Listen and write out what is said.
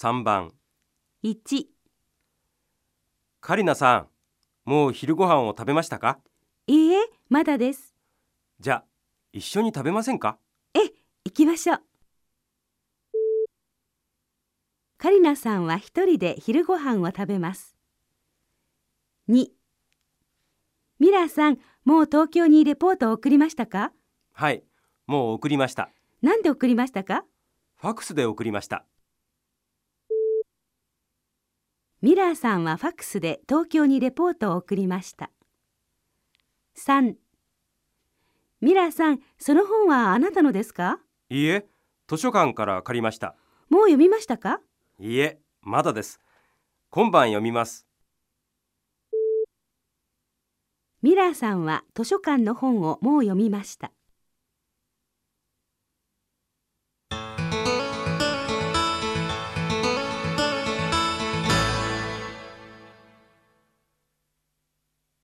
3番1、カリナさんもう昼ご飯を食べましたか？いいえ、まだです。じゃあ一緒に食べませんか？え、行きましょう。カリナさんは一人で昼ご飯を食べます。2、ミラーさん、もう東京にレポートを送りましたか？はいもう送りました。なんで送りましたか？ファックスで送りましたミラーさんはファックスで東京にレポートを送りました。3ミラーさん、その本はあなたのですか？いいえ図書館から借りました。もう読みましたか？いいえまだです。今晩読みます。ミラーさんは図書館の本をもう読みました。